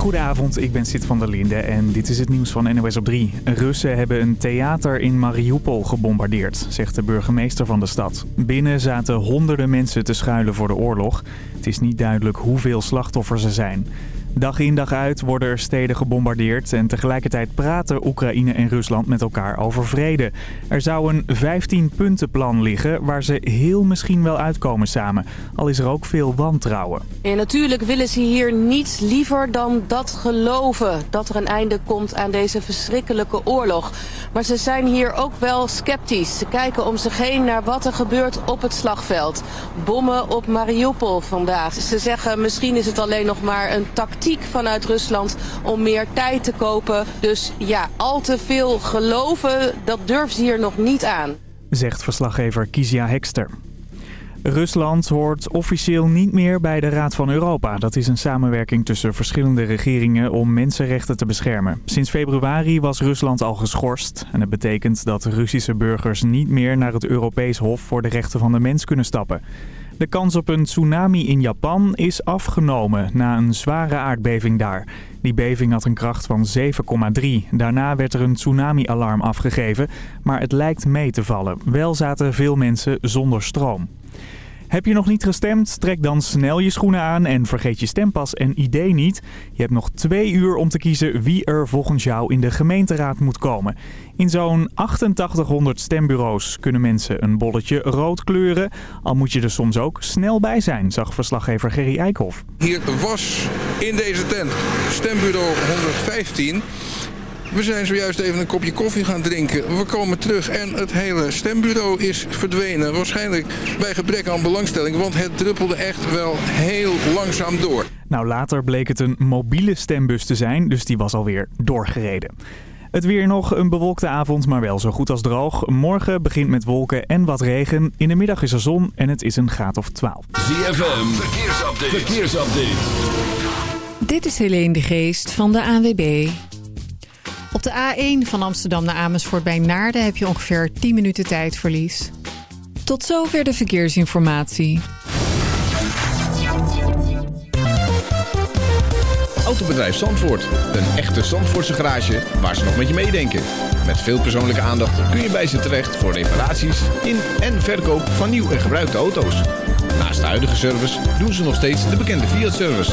Goedenavond, ik ben Sid van der Linde en dit is het nieuws van NOS op 3. Russen hebben een theater in Mariupol gebombardeerd, zegt de burgemeester van de stad. Binnen zaten honderden mensen te schuilen voor de oorlog. Het is niet duidelijk hoeveel slachtoffers er zijn. Dag in dag uit worden er steden gebombardeerd en tegelijkertijd praten Oekraïne en Rusland met elkaar over vrede. Er zou een 15-puntenplan liggen waar ze heel misschien wel uitkomen samen. Al is er ook veel wantrouwen. En natuurlijk willen ze hier niets liever dan dat geloven. Dat er een einde komt aan deze verschrikkelijke oorlog. Maar ze zijn hier ook wel sceptisch. Ze kijken om zich heen naar wat er gebeurt op het slagveld. Bommen op Mariupol vandaag. Ze zeggen misschien is het alleen nog maar een tactiek vanuit Rusland om meer tijd te kopen. Dus ja, al te veel geloven, dat durft ze hier nog niet aan. Zegt verslaggever Kizia Hekster. Rusland hoort officieel niet meer bij de Raad van Europa. Dat is een samenwerking tussen verschillende regeringen om mensenrechten te beschermen. Sinds februari was Rusland al geschorst. En het betekent dat Russische burgers niet meer naar het Europees Hof voor de Rechten van de Mens kunnen stappen. De kans op een tsunami in Japan is afgenomen na een zware aardbeving daar. Die beving had een kracht van 7,3. Daarna werd er een tsunami-alarm afgegeven, maar het lijkt mee te vallen. Wel zaten veel mensen zonder stroom. Heb je nog niet gestemd? Trek dan snel je schoenen aan en vergeet je stempas en idee niet. Je hebt nog twee uur om te kiezen wie er volgens jou in de gemeenteraad moet komen. In zo'n 8800 stembureaus kunnen mensen een bolletje rood kleuren. Al moet je er soms ook snel bij zijn, zag verslaggever Gerry Eikhoff. Hier was in deze tent stembureau 115... We zijn zojuist even een kopje koffie gaan drinken. We komen terug en het hele stembureau is verdwenen. Waarschijnlijk bij gebrek aan belangstelling, want het druppelde echt wel heel langzaam door. Nou, later bleek het een mobiele stembus te zijn, dus die was alweer doorgereden. Het weer nog een bewolkte avond, maar wel zo goed als droog. Morgen begint met wolken en wat regen. In de middag is er zon en het is een graad of 12. ZFM, verkeersupdate. verkeersupdate. Dit is Helene de Geest van de ANWB. Op de A1 van Amsterdam naar Amersfoort bij Naarden heb je ongeveer 10 minuten tijdverlies. Tot zover de verkeersinformatie. Autobedrijf Zandvoort. Een echte Zandvoortse garage waar ze nog met je meedenken. Met veel persoonlijke aandacht kun je bij ze terecht voor reparaties in en verkoop van nieuw en gebruikte auto's. Naast de huidige service doen ze nog steeds de bekende Fiat-service.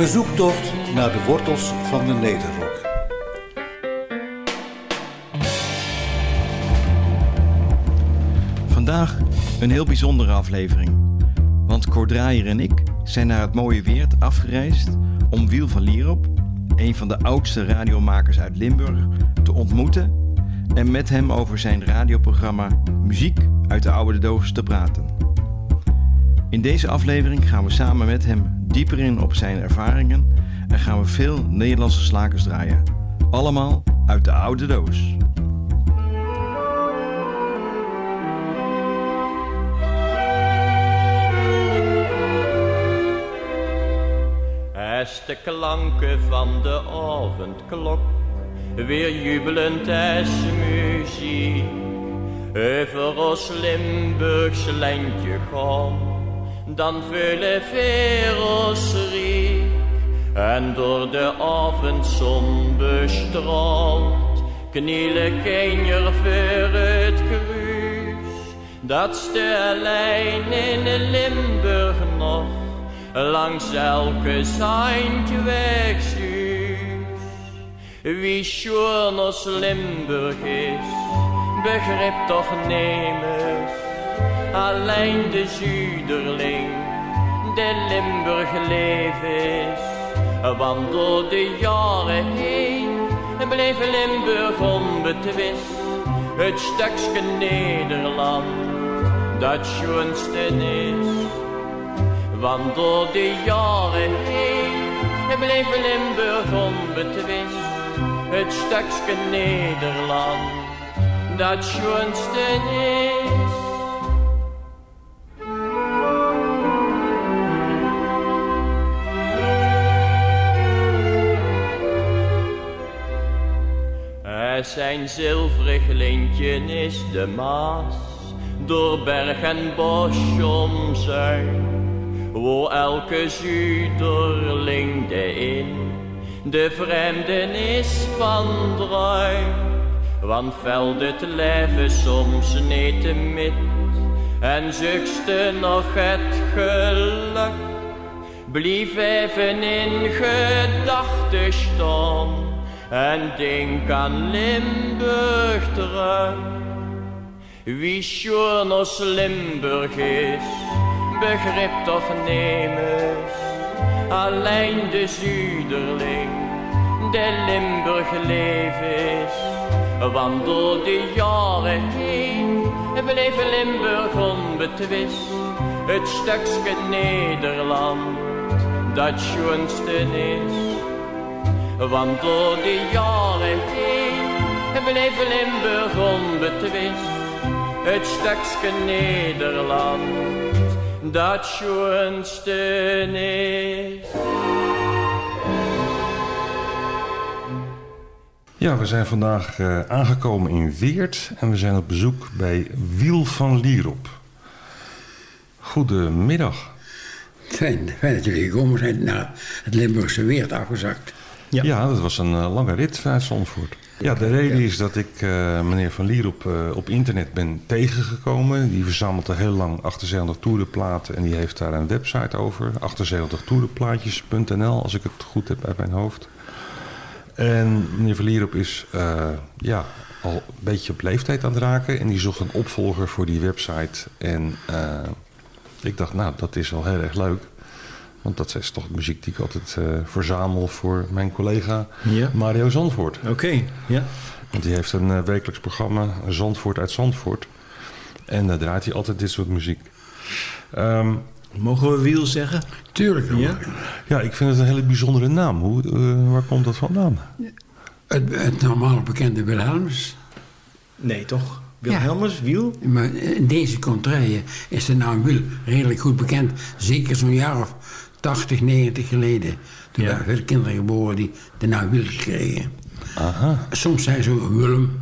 Een zoektocht naar de wortels van de Nederrok. Vandaag een heel bijzondere aflevering. Want Kordraaier en ik zijn naar het mooie Weert afgereisd om Wiel van Lierop, een van de oudste radiomakers uit Limburg, te ontmoeten en met hem over zijn radioprogramma Muziek uit de Oude Doos te praten. In deze aflevering gaan we samen met hem dieper in op zijn ervaringen en gaan we veel Nederlandse slakers draaien. Allemaal uit de oude doos. Als de klanken van de avondklok weer jubelend als muziek over ons Limburgs landje gaan dan vullen werelds riek. En door de avondzon bestraald, knielen kenjer voor het kruis. Dat de lijn in Limburg nog, langs elke wegstuurt. Wie schoon als Limburg is, begrip toch nemers alleen de Zuiderling, de Limburg leef is. Want de jaren heen bleef Limburg onbetwist. Het stukje Nederland dat schoonste is. Want de jaren heen bleef Limburg onbetwist. Het stukje Nederland dat schoonste is. Zijn zilverig lintje is de Maas, door berg en bos omzuin, wo elke zuiderling de in, de vreemdenis van druin. Want veld het leven soms niet te mit, en zoekste nog het geluk, blief even in gedachten staan en denk aan Limburg terug. Wie schoon als Limburg is, begript of nemers, alleen de Zuiderling, de Limburg leven is. Want de jaren heen bleef Limburg onbetwist, het stukje Nederland dat schoonste is. Want door de jaren heen bleef Limburg onbetwist. Het stukje Nederland dat schoonste is. Ja, we zijn vandaag uh, aangekomen in Weert en we zijn op bezoek bij Wiel van Lierop. Goedemiddag. Fijn, fijn dat jullie gekomen zijn naar het Limburgse Weert afgezakt. Ja. ja, dat was een uh, lange rit vanuit Zandvoort. Ja, de reden is dat ik uh, meneer Van Lierop uh, op internet ben tegengekomen. Die verzamelt al heel lang 78 toerenplaten en die heeft daar een website over. 78toerenplaatjes.nl als ik het goed heb uit mijn hoofd. En meneer Van Lierop is ja, al een beetje op leeftijd aan het raken. En die zocht een opvolger voor die website. En ik dacht, nou, dat is wel heel erg leuk. Want dat is toch muziek die ik altijd uh, verzamel voor mijn collega ja. Mario Zandvoort. Oké, okay, ja. Want die heeft een uh, wekelijks programma, Zandvoort uit Zandvoort. En daar draait hij altijd dit soort muziek. Um, Mogen we Wiel zeggen? Tuurlijk. Ja? ja, ik vind het een hele bijzondere naam. Hoe, uh, waar komt dat vandaan? Het, het normaal bekende Wilhelmus. Nee, toch? Wilhelmus, ja. Wiel? Maar in deze contraien is de naam Wiel redelijk goed bekend. Zeker zo'n jaar of 80, 90 geleden. Toen ja. waren veel kinderen geboren die de naam Wiel kregen. Aha. Soms zijn ze Willem,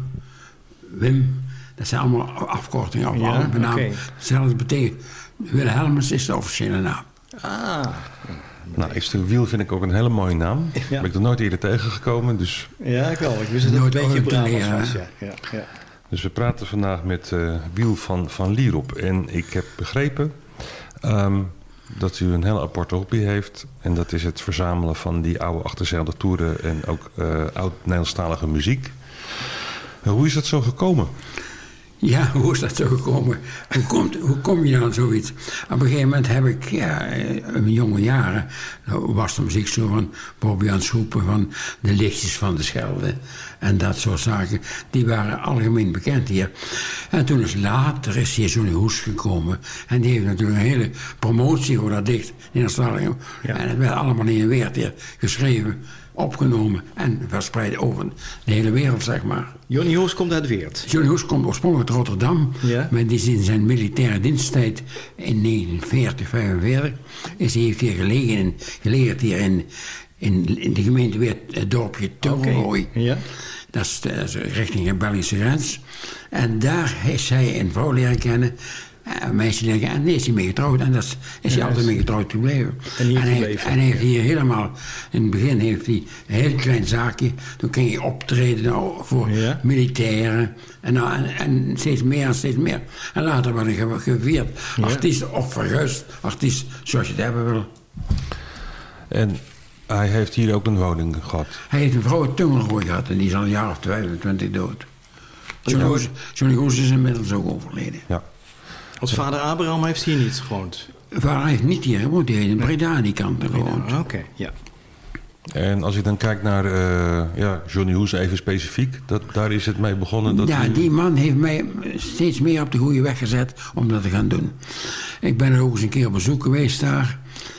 Wim. Dat zijn allemaal afkortingen of ja, benamen. Okay. Hetzelfde betekent. Wilhelmus is de officiële naam. Ah. Nou, Wiel vind ik ook een hele mooie naam. Ja. Ben ik er nooit eerder tegengekomen, dus... Ja, ik wel. Ik wist het nooit een beetje Brabants was, ja. ja. ja. Dus we praten vandaag met uh, Wiel van, van Lierop. En ik heb begrepen um, dat u een hele aparte hobby heeft. En dat is het verzamelen van die oude achterzeilde toeren en ook uh, oud-Nederlandstalige muziek. Hoe is dat zo gekomen? Ja, hoe is dat zo gekomen? Hoe, komt, hoe kom je aan zoiets? Op een gegeven moment heb ik, ja, in jonge jaren, nou, was de muziek zo van Bobby Schoepen, van de lichtjes van de Schelde en dat soort zaken. Die waren algemeen bekend hier. En toen is later is hier zo'n hoes gekomen en die heeft natuurlijk een hele promotie voor dat dicht in Australië. Ja. En het werd allemaal in een weer hier geschreven opgenomen en verspreid over de hele wereld, zeg maar. Johnny Hoes komt uit Weert. Johnny Hoes komt oorspronkelijk uit Rotterdam. Ja. Maar die is in zijn militaire diensttijd in 1940, 45... Is, hij heeft hier gelegen in, geleerd hier in, in, in de gemeente Weert, het dorpje. Okay. Ja. Dat is, de, is richting de Belgische grens. En daar is hij een vrouw leren kennen een meisje denken, en nee, is hij mee getrouwd. En dat is, is hij altijd mee getrouwd gebleven. En, hier en, hij, gebleven. en hij heeft hier helemaal, in het begin heeft hij een heel klein zaakje. Toen ging hij optreden nou, voor Ja. militairen. En, nou, en, en steeds meer en steeds meer. En later werd hij ge- gevierd. Ja. Artiest of verguisd. Artiest zoals je het hebben wil. En hij heeft hier ook een woning gehad. Hij heeft een vrouw uit Tungelrooy gehad. En die is al een jaar of 25 dood. Johnny Hoes is inmiddels ook overleden. Ja. Als vader Abraham heeft hier niet gewoond. Vader heeft niet hier gewoond. Die heeft in Breda die kant gewoond. Ah, Oké, ja. En als ik dan kijk naar uh, ja, Johnny Hoes even specifiek, dat, daar is het mee begonnen. Dat ja, u- die man heeft mij steeds meer op de goede weg gezet om dat te gaan doen. Ik ben er ook eens een keer op bezoek geweest daar.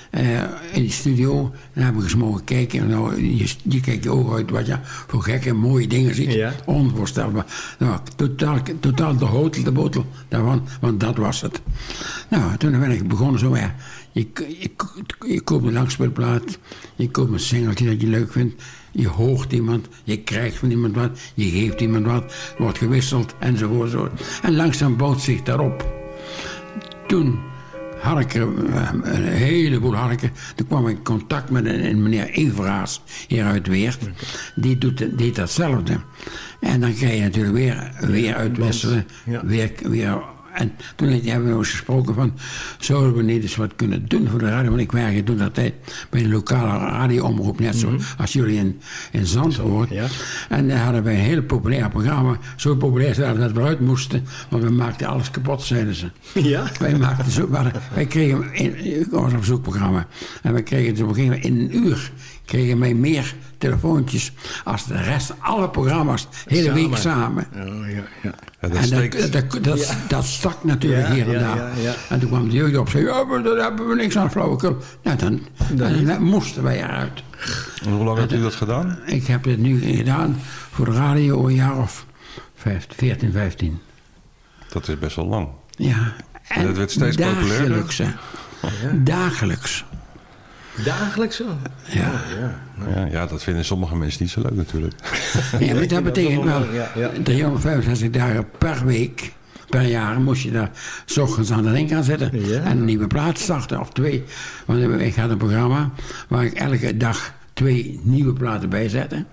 Eh, in de studio. Dan heb ik eens mogen kijken. Nou, je, je kijkt je ogen uit wat je voor gekke mooie dingen ziet. Ja. Onvoorstelbaar. Nou, totaal, totaal de hotel, de botel daarvan, want dat was het. Nou, toen ben ik begonnen zo weer. Je, je, je koopt een langspeelplaat, je koopt een singeltje dat je leuk vindt. Je hoort iemand, je krijgt van iemand wat, je geeft iemand wat, wordt gewisseld enzovoort. Zo. En langzaam bouwt zich daarop. Toen er eh, een heleboel harken. Toen kwam ik in contact met een, een meneer Everaas hier uit Weert. Die doet, deed datzelfde. En dan krijg je natuurlijk weer, weer uitwisselen. Weer, weer en toen hebben we eens gesproken van... zouden we niet eens wat kunnen doen voor de radio? Want ik werkte toen dat tijd bij een lokale radioomroep... net zo als jullie in, in Zandvoort. ja. En daar hadden wij een heel populair programma. Zo populair dat we eruit moesten... want we maakten alles kapot, zeiden ze. Ja? Wij, maakten zo, hadden- wij kregen... In, ik was op zoekprogramma. En we kregen dus op een gegeven moment in een uur... kregen wij meer telefoontjes... als de rest, alle programma's, hele week samen. Oh, ja, ja. Dat en steekt- dat, dat, dat, dat stak natuurlijk Ja, hier en ja, daar. ja, ja. En toen kwam de jeugd op en zei, ja, maar daar hebben we niks aan flauwekul. Ja, dan, dan moesten wij eruit. En hoe lang hebt u dat gedaan? Ik heb dit nu gedaan voor de radio een jaar of 15, 14, 15. Dat is best wel lang. Ja. En het werd steeds populairder. Dagelijks. Dagelijks zo? Ja. Ja, ja, dat vinden sommige mensen niet zo leuk natuurlijk. Ja, maar dat betekent wel Ja, ja. 365 dagen per week, per jaar, moest je daar s ochtends aan de ring gaan zitten Ja. en een nieuwe plaat starten, of twee. Want ik had een programma waar ik elke dag twee nieuwe platen bij zette.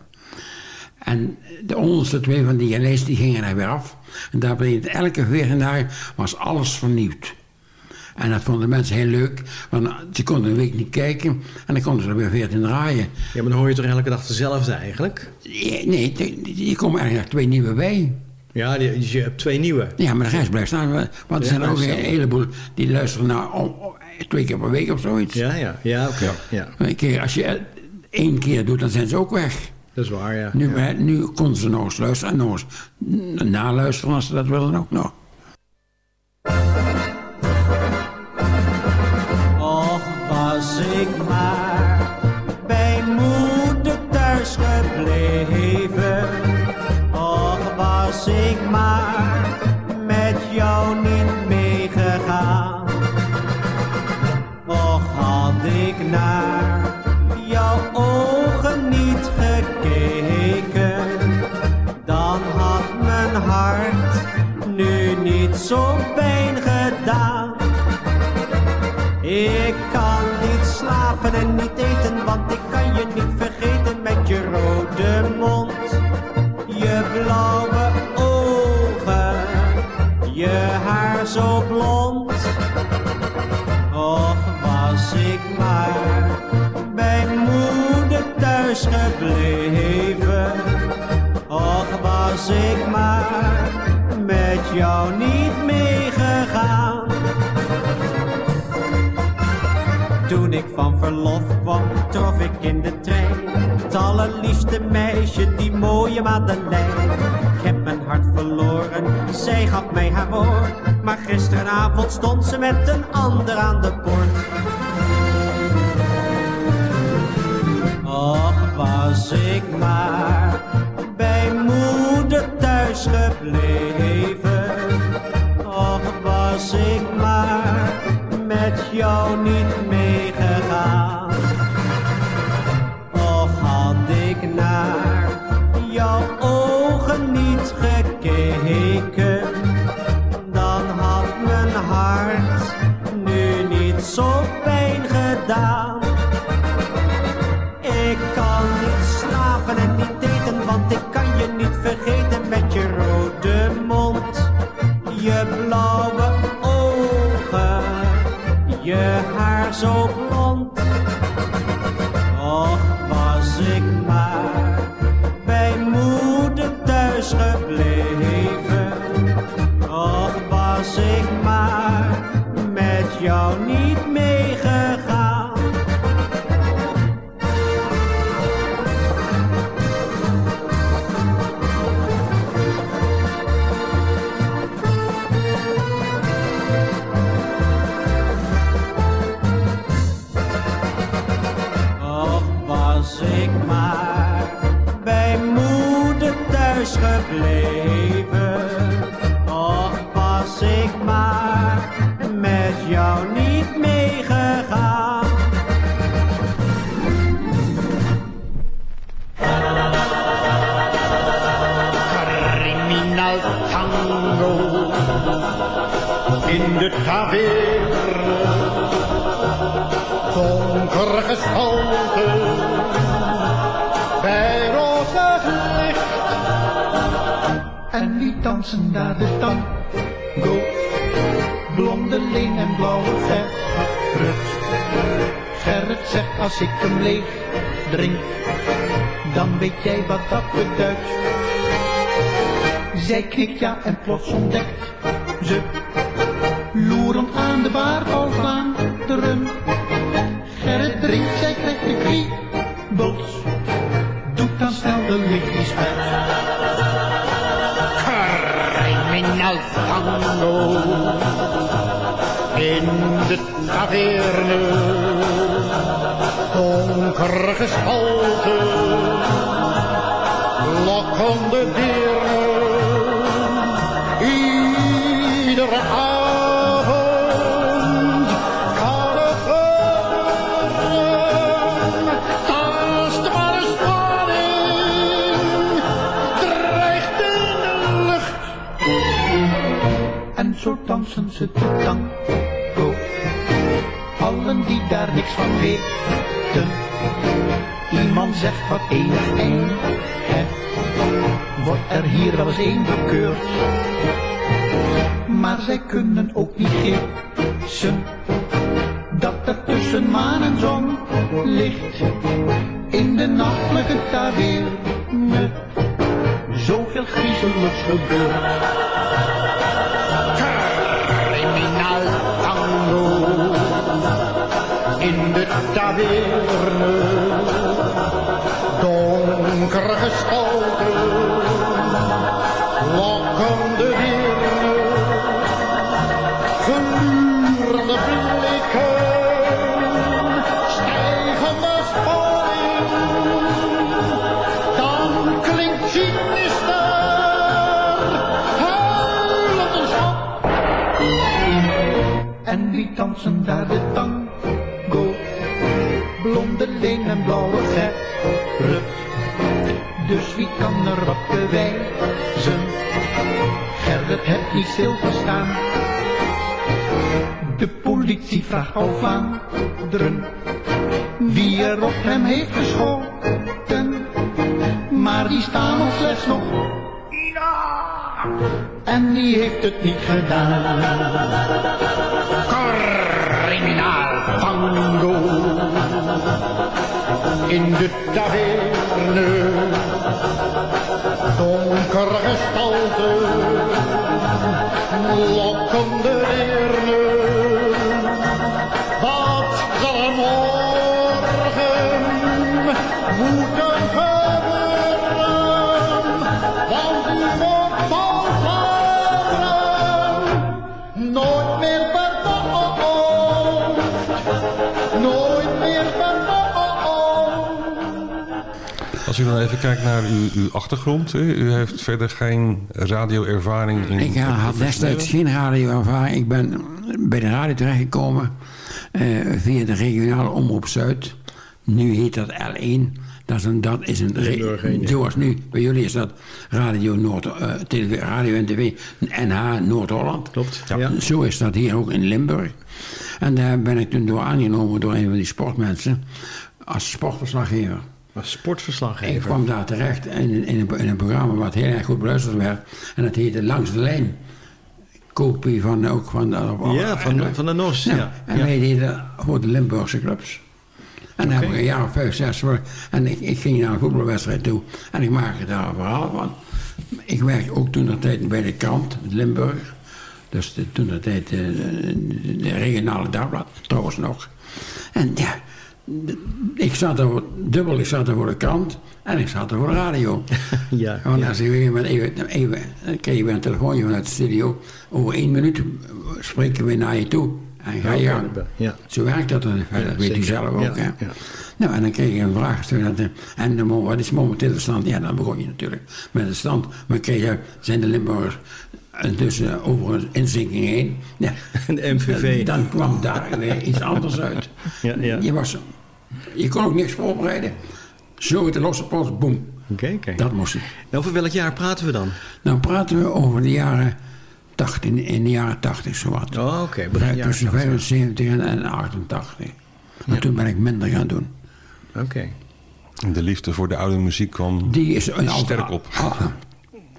En de onderste twee van die lijst die gingen er weer af. En dat betekent elke 14 dagen was alles vernieuwd. En dat vonden mensen heel leuk, want ze konden een week niet kijken en dan konden ze er weer 14 draaien. Ja, maar dan hoor je toch elke dag dezelfde eigenlijk? Nee, je komen er eigenlijk twee nieuwe bij. Ja, dus je hebt twee nieuwe. Ja, maar de rest blijft staan. Want er Ja, zijn er ook een heleboel die luisteren naar om- twee keer per week of zoiets. Ja, ja, ja, oké. Ja. Een keer, als je één keer doet, dan zijn ze ook weg. Dat is waar, ja. Nu, ja. nu konden ze nog eens luisteren en nog eens naluisteren als ze dat willen ook nog. Zo pijn gedaan. Ik kan niet slapen en niet eten, want ik kan je niet vergeten met je rode mond, je blauwe ogen, je haar zo blond. Och, was ik maar bij moeder thuis gebleven. Och, was ik maar jou niet meegegaan. Toen ik van verlof kwam, trof ik in de trein het allerliefste meisje, die mooie Madeleine. Ik heb mijn hart verloren, zij gaf mij haar woord, maar gisteravond stond ze met een ander aan de poort. Och, was ik maar bij moeder thuis gebleven. Met jou zo blond. Was ik maar bij moeder thuis gebleven. Och, was ik maar met jou niet meegegaan. Criminal tango in de taverne. Donkere gestalten dansen daar de tango? Blondeling en blauwe Gerrit. Gerrit zegt als ik hem leeg drink, dan weet jij wat dat beduidt. Zij knikt ja en plots ontdekt ze, loerend aan de bar Vlaanderen. Gerrit taverne. Donkere gestalten, lokkende dieren. Iedere avond kan het gebeuren. Tastbare spanning dreigt in de lucht. En zo dansen ze de tango. Van weten. Iemand zegt wat enig eng. Hè? Wordt er hier wel eens een bekeurd? Maar zij kunnen ook niet gissen. Dat er tussen maan en zon ligt. In de nachtelijke taverne. Zoveel griezeligs gebeurt. Tango in de taverne. Donkere gestalten, lokkende dieren, glurende blikken, stijgende spanning. Dan klinkt sinister, huilend een schok. En wie dansen daar Dus wie kan er wat bewijzen? Gerrit heeft niet stilgestaan. De politie vraagt al Vlaanderen wie er op hem heeft geschoten. Maar die staan nog slechts nog. En die heeft het niet gedaan. Criminaal tango in de taverne. Donkere gestalten, lokkende deerne. Als u dan even kijkt naar uw, uw achtergrond. hè, U heeft verder geen radioervaring in Ik het had destijds geen radioervaring. Ik ben bij de radio terechtgekomen eh, via de regionale omroep Zuid. Nu heet dat L1. Dat is een, dat is een zoals nu, bij jullie is dat Radio Noord, eh, TV, Radio en TV, NH Noord-Holland. Klopt, ja. Zo is dat hier ook in Limburg. En daar ben ik toen door aangenomen door een van die sportmensen als sportverslaggever. Als sportverslaggever. Ik kwam daar terecht in, in, een, in een programma wat heel erg goed beluisterd werd. En dat heette Langs de Lijn. Kopie van ook van de... Ja, van de- van de NOS, ja. En Ja. wij deden voor de Limburgse clubs. En dan heb ik een jaar of vijf, zes voor. En ik, ik ging naar een voetbalwedstrijd toe. En ik maakte daar een verhaal van. Ik werkte ook toen de tijd bij de krant, Limburg. Dus de, toen de tijd de, de, de regionale dagblad, trouwens nog. En ja, ik zat er dubbel, ik zat er voor de krant en ik zat er voor de radio. ja, Want ja. als ik weer met even, even, dan kreeg je weer een telefoontje vanuit de studio. Over één minuut spreken we naar je toe. En ga je gang. Ja. Zo werkt dat dan. Ja, dat weet u zelf ook. Ja, hè? Nou, en dan kreeg je een vraag gesteld. En, dan, wat is momenteel de stand? Ja, dan begon je natuurlijk met de stand. Maar kreeg je, zijn de Limburgers intussen over een inzinking heen. Ja, De MVV. Dan, dan kwam daar weer iets anders uit. Ja, ja. Je, was, je kon ook niks voorbereiden. Zo de losse pols, boem. Oké, oké. Dat moest het. En over welk jaar praten we dan? Nou praten we over de jaren 80, in, de jaren 80 zowat. Oh, oké. begin jaren Tussen 80. 75 en, en 88. Maar toen ben ik minder gaan doen. Oké. En de liefde voor de oude muziek kwam Die is sterk op. Ah,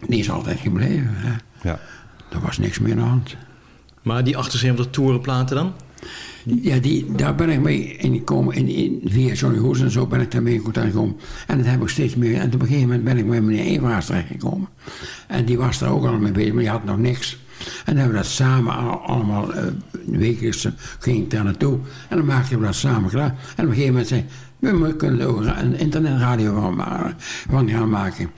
die is altijd gebleven. Hè. Ja. Er was niks meer aan de hand. Maar die 78 toerenplaten dan? Ja, die, daar ben ik mee ingekomen. In, in, via Johnny Hoes en zo ben ik daarmee in contact gekomen. En dat heb ik steeds meer. En op een gegeven moment ben ik bij meneer Everaars terechtgekomen. En die was daar ook al mee bezig, maar die had nog niks. En dan hebben we dat samen al- allemaal, eh wekelijks eh, ging ik daar naartoe. En dan maakten we dat samen klaar. En op een gegeven moment zei we we kunnen er ook een internetradio van, van gaan maken.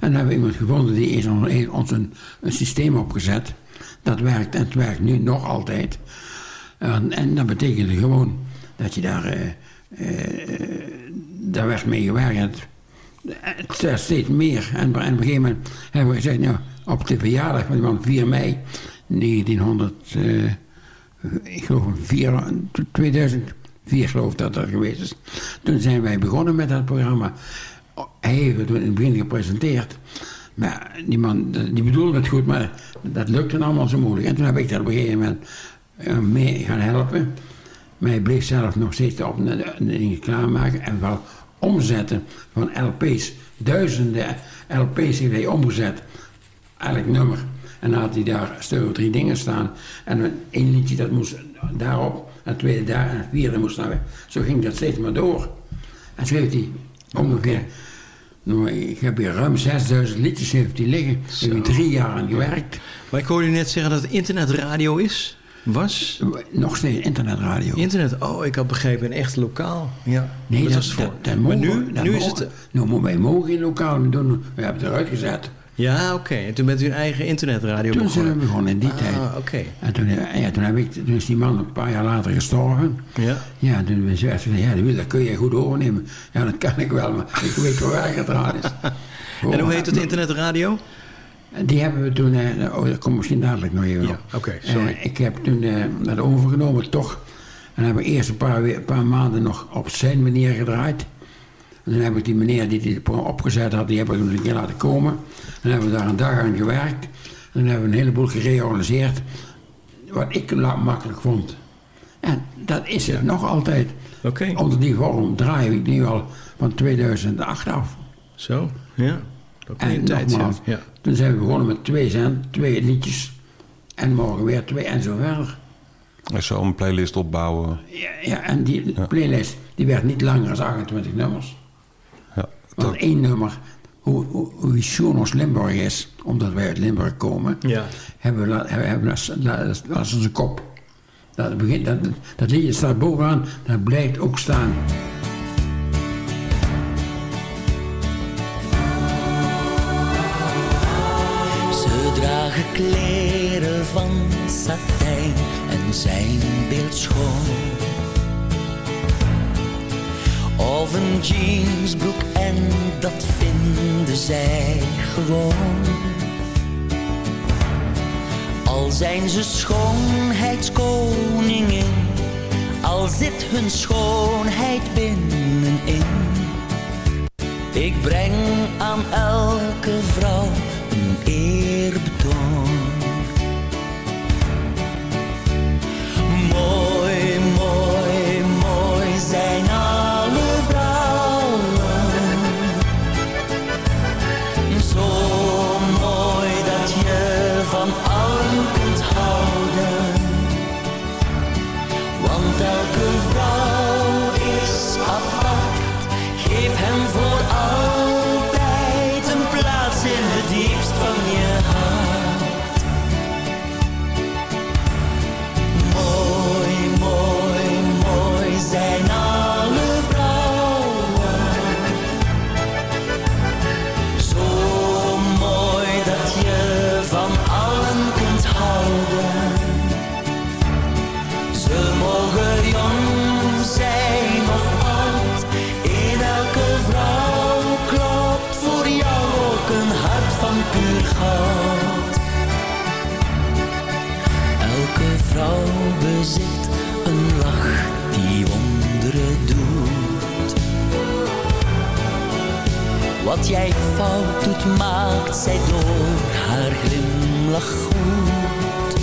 En dan hebben we iemand gevonden die is ons, een, een systeem opgezet. Dat werkt en het werkt nu nog altijd. En, en dat betekende gewoon dat je daar, eh, eh, daar werd mee gewerkt. Het steeds meer. En, op een gegeven moment hebben we gezegd, nou, op de verjaardag van die man 4 mei 1900, eh, ik geloof 4, 2004 geloof dat dat geweest is. Toen zijn wij begonnen met dat programma. Hij heeft het in het begin gepresenteerd. Maar die man, die bedoelde het goed, maar dat lukte allemaal zo moeilijk. En toen heb ik dat op een gegeven moment eh, mee gaan helpen. Maar hij bleef zelf nog steeds op dingen klaarmaken en wel omzetten van LP's. Duizenden LP's heeft hij omgezet. Elk nummer. En dan had hij daar stuk drie dingen staan. En een liedje dat moest daarop, en het tweede daar en het vierde moest daar weer. Zo ging dat steeds maar door. En zo heeft hij ongeveer, nou, ik heb hier ruim 6000 liedjes heeft hij liggen. Daar heb ik drie jaar aan gewerkt. Maar ik hoorde u net zeggen dat het internetradio is. Was? Nog steeds internetradio. Internet, oh, ik had begrepen, een echt lokaal. Ja, Nee, dat, dat, dat, dat maar mogen, nu, is het... Nou, maar wij mogen geen lokaal doen. We hebben het eruit gezet. Ja, oké. En toen bent u een eigen internetradio Toen zijn begonnen. we begonnen in die Ah, tijd. oké. En toen, eh, ja, toen, heb ik, toen is die man een paar jaar later gestorven. Ja. Ja, toen werd gezegd, ja, dat kun je goed overnemen. Ja, dat kan ik wel, maar ik weet wel waar het aan is. En hoe heet het internetradio? Die hebben we toen, eh, oh, dat komt misschien dadelijk nog even Ja, oké, sorry. Eh, ik heb toen eh, dat overgenomen, toch. En hebben we eerst een paar, een paar maanden nog op zijn manier gedraaid. En dan heb ik die meneer die dit programma opgezet had, die heb ik een keer laten komen. Dan hebben we daar een dag aan gewerkt. En dan hebben we een heleboel gereorganiseerd. Wat ik makkelijk vond. En dat is het nog altijd. Oké. Onder die vorm draai ik nu al van 2008 af. Zo, ja. Weer En een tijd, ja. nogmaals, ja. toen zijn we begonnen met twee cent, twee liedjes. En morgen weer twee en zo verder. En zo een playlist opbouwen. Ja, ja en die playlist die werd niet langer dan 28 nummers. Want één nummer, hoe, hoe, hoe Sjonos Limburg is, omdat wij uit Limburg komen, Ja. hebben we, la- hebben we dat, dat, dat is onze kop. Dat, begint, dat, dat liedje staat bovenaan, dat blijft ook staan. Ze dragen kleren van satijn en zijn beeldschoon. Of een jeansbroek en dat vinden zij gewoon. Al zijn ze schoonheidskoningin, al zit hun schoonheid binnenin. Ik breng aan elke vrouw een eerbetoon. Mooi, Wat jij fout doet, maakt zij door haar glimlach goed.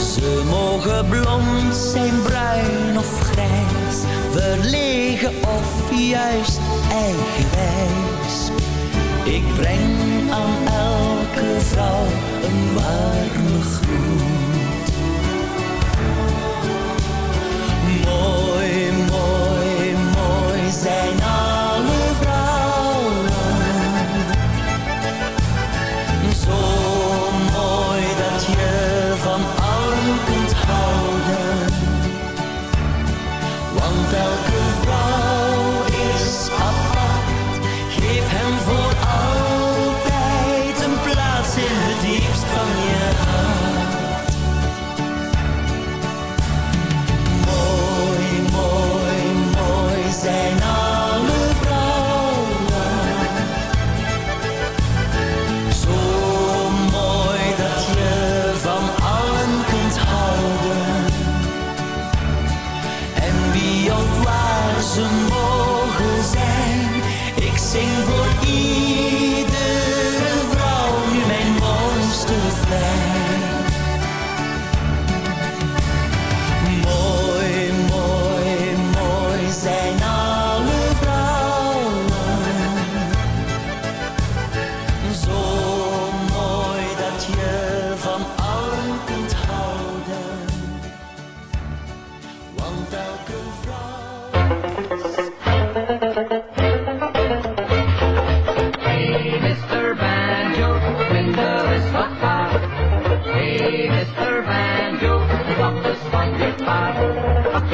Ze mogen blond zijn, bruin of grijs, verlegen of juist eigenwijs. Ik breng aan elke vrouw een warme groet.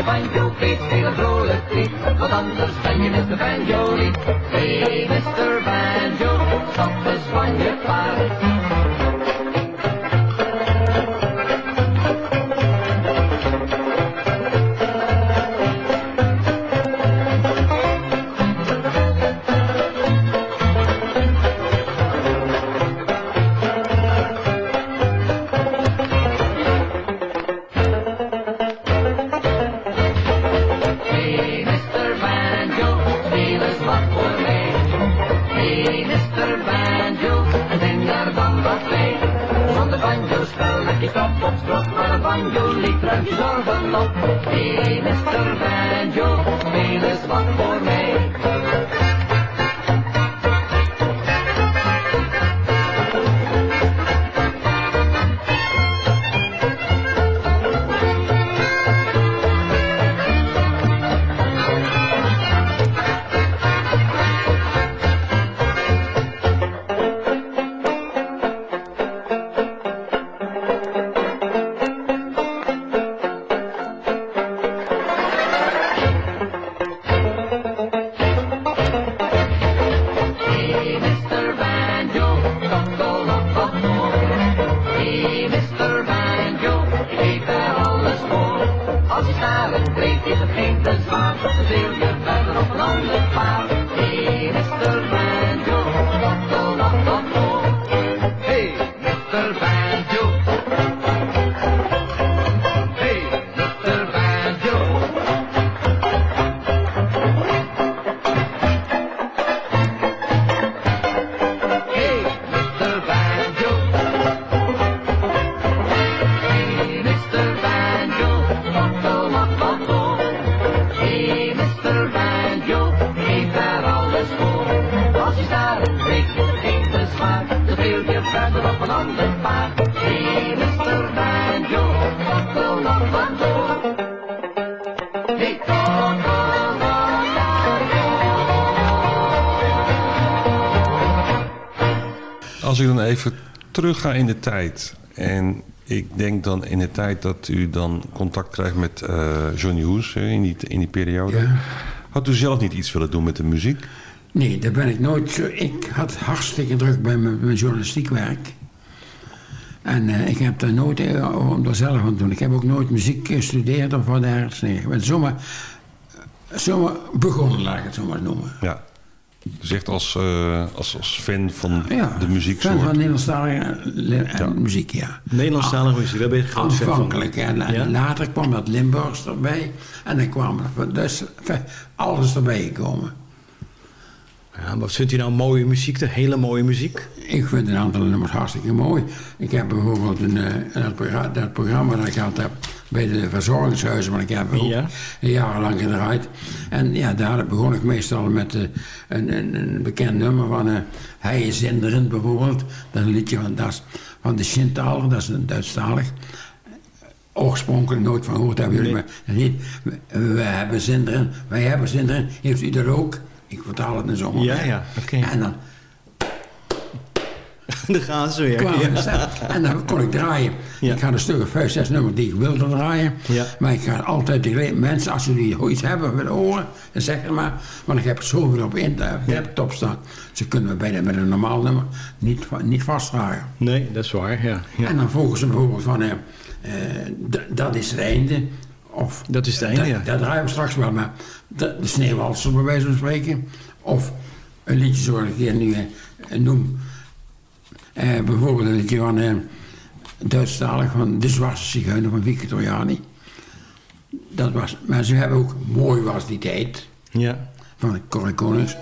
Je banjo, beet, speel een vrolijk want anders ben je Mr. Banjo niet. Hey, Mr. Banjo, stop eens van je paard. Ga in de tijd. En ik denk dan in de tijd dat u dan contact krijgt met eh, Johnny Hoes in, die, in die periode. Ja. Had u zelf niet iets willen doen met de muziek? Nee, daar ben ik nooit zo... Ik had hartstikke druk bij mijn, mijn journalistiek werk. En eh, ik heb daar nooit eh, om daar zelf aan te doen. Ik heb ook nooit muziek gestudeerd of wat dergelijks. Nee, ik ben zomaar, zomaar begonnen, laat ik het zo maar noemen. Ja. Echt als, eh, als, als fan van Ja, de muziek. fan van Nederlandstalige li- eh, muziek, ja. Nederlandstalige muziek, daar ben je groot fan van. En, Ja? later kwam dat Limburgs erbij. En dan kwam er van- dus alles erbij gekomen. Ja, wat vindt u nou mooie muziek, de hele mooie muziek? Ik vind een aantal nummers hartstikke mooi. Ik heb bijvoorbeeld een, eh, dat, programma, dat programma dat ik gehad heb bij de verzorgingshuizen, maar ik heb ook Ja. jarenlang gedraaid. En ja, daar begon ik meestal met eh, een, een, een bekend nummer van eh, Hij is zinderend bijvoorbeeld. Dat is een liedje van, dat is van de Shintaler, dat is een Duitsstalig. Oorspronkelijk nooit van gehoord hebben jullie, Nee. maar niet. We, we hebben zinderen, wij hebben zinderen. Heeft u dat ook? Ik vertaal het in zomer. Ja, ja, oké. En dan Daar gaan ze weer. Ja. de. En dan kon ik draaien. Ik had een stuk of vijf, zes nummers die ik wilde draaien. Ja. Maar ik ga altijd tegen mensen, als jullie iets hebben willen horen, dan zeg het maar. Want ik heb zoveel op internet op staan. Ze kunnen we bij de, met een normaal nummer niet, niet vastdragen. Nee, dat is waar, ja. En dan volgen ze bijvoorbeeld van, eh, eh, dat is het einde. Of, Dat is het einde, ja. dat draaien we straks wel, maar de, de sneeuwwalser bij wijze van spreken. Of een liedje zoals ik hier nu eh, noem. Eh, bijvoorbeeld een liedje van eh, Duitsstalig van De Zwarte Zigeuner van Vicky Troiani. Dat was, maar ze hebben ook Mooi was die tijd Ja. van Corrie Konings.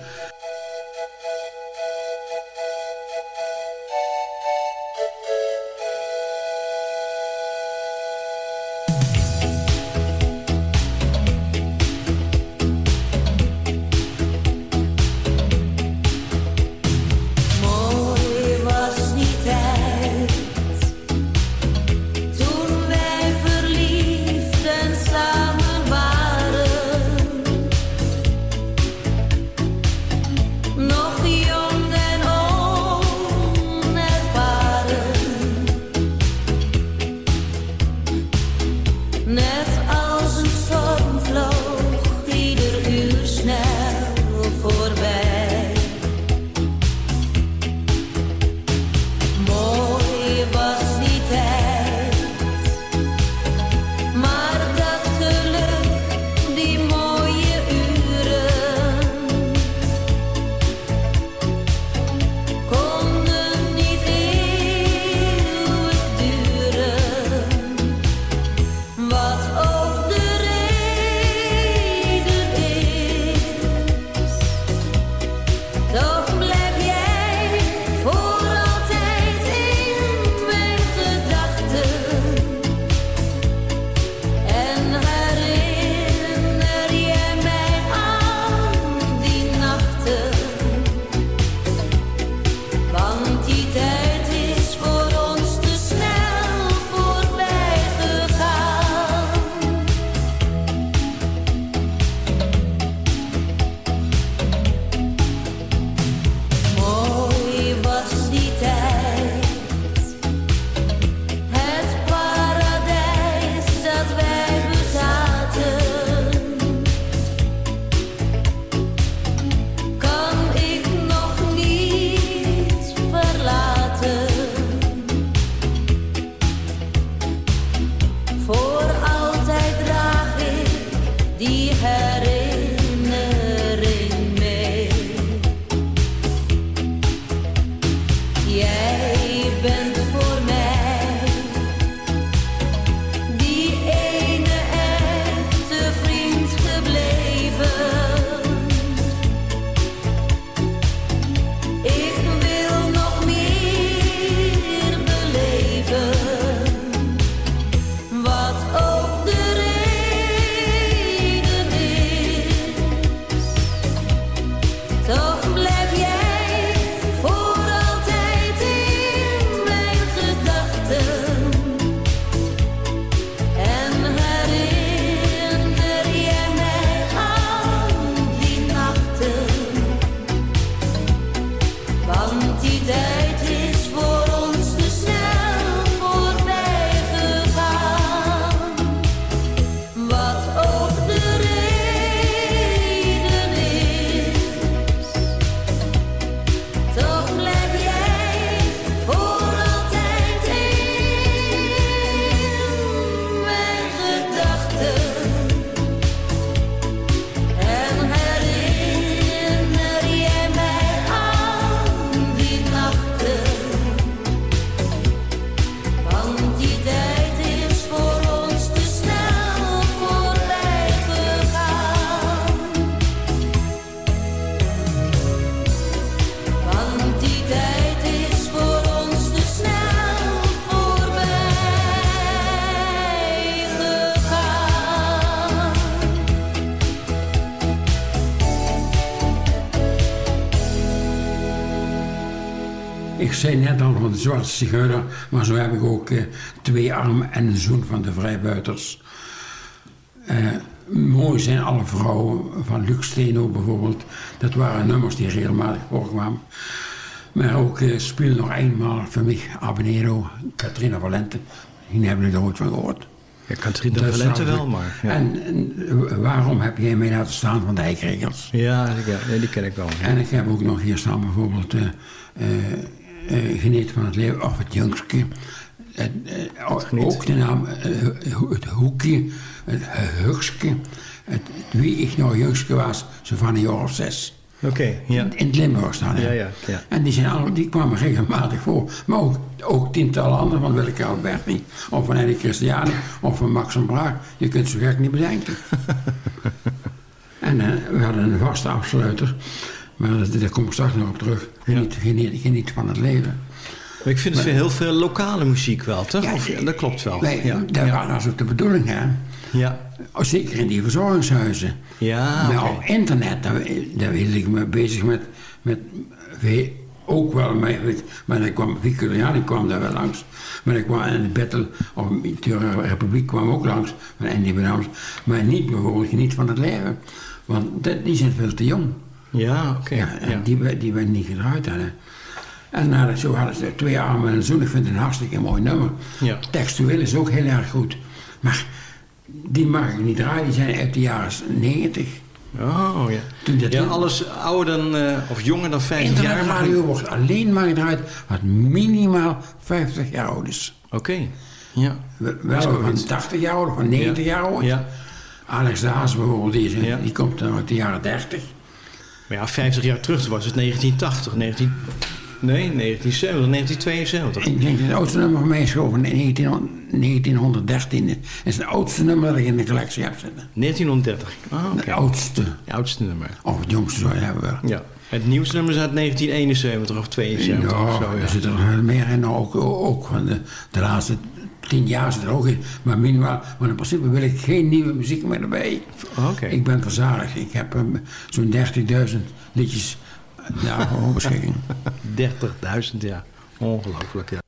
Zwarte Zigeuner, maar zo heb ik ook eh, Twee Armen en een Zoen van de Vrijbuiters. Eh, mooi zijn alle vrouwen van Luc Steno bijvoorbeeld. Dat waren nummers die regelmatig voorkwamen. Maar ook uh, Speel nog eenmaal voor mij Abonero, Katrina Valente. Die hebben jullie er ooit van gehoord. Ja, Katrina Valente wel, maar... Ja, En, en, eh, waarom heb jij mij laten staan van de Eikregels? ja, ja, die ken ik wel. En ik heb ook nog hier staan bijvoorbeeld eh eh, eh, Geniet van het leven, of het jongske. Eh, ook de naam, eh, het hoekje, het hugske. Het, wie ik nou jongske was, zo van een jaar of zes. Oké, ja. In het Limburg staan. Ja, ja, ja. En die, zijn alle, die kwamen regelmatig voor. Maar ook, ook tientallen anderen, van Willeke Alberti, of van Eddie Christiani, of van Max en Braak. Je kunt ze gek niet bedenken. en we hadden een vaste afsluiter, maar dat- daar kom ik straks nog op terug. Geniet, geniet, geniet van het leven. Maar ik vind het Maar- weer heel veel lokale muziek wel, toch? Ja, Of, dat klopt wel. Ja. dat ja. was ook de bedoeling, hè? Ja. Oh, Zeker in die verzorgingshuizen. Ja, Maar oké. op internet, daar, daar hield ik me bezig met, met ook wel, maar dan kwam Vico die kwam daar wel langs. Maar ik kwam in de Battle of de Republiek kwam ook langs, van Andy Benams. Maar niet bijvoorbeeld niet van het leven. Want dat- die zijn veel te jong. Ja, oké. Ja, en ja. Die, die werden niet gedraaid hadden. En nou, zo hadden ze twee armen en een zoen. Ik vind het een hartstikke mooi nummer. Ja. Textueel is ook heel erg goed. Maar die mag ik niet draaien. Die zijn uit de jaren 90. Oh, ja. Toen dat Ja, alles ouder dan, eh, of jonger dan 50 jaar. niet. wordt alleen maar gedraaid wat minimaal 50 jaar oud is. Oké, ja. Wel van 80 jaar oud of van 90 jaar oud. Ja. Alex Daas bijvoorbeeld, die, is- Ja. die komt dan uit de jaren 30. Maar ja, 50 jaar terug was het 1980, 19... Nee, 1970, 1972. Ik denk dat het oudste nummer van mij is gewoon van 1900 1913. Dat is het oudste nummer dat ik in de collectie heb zitten. 1930. Ah, oké. Het oudste. Het oudste nummer. Of het jongste zou je hebben wel. Ja. Het nieuwste nummer is uit 1971 of 72 Ja, of zo. Ja. er zit er meer in. Ook, ook van de, de laatste tien jaar in. Maar minimaal, maar in principe wil ik geen nieuwe muziek meer erbij. Oké. Ik ben verzadigd. Ik heb um, zo'n 30.000 liedjes uh, daarvoor beschikking. 30.000, ja. Ongelooflijk, ja.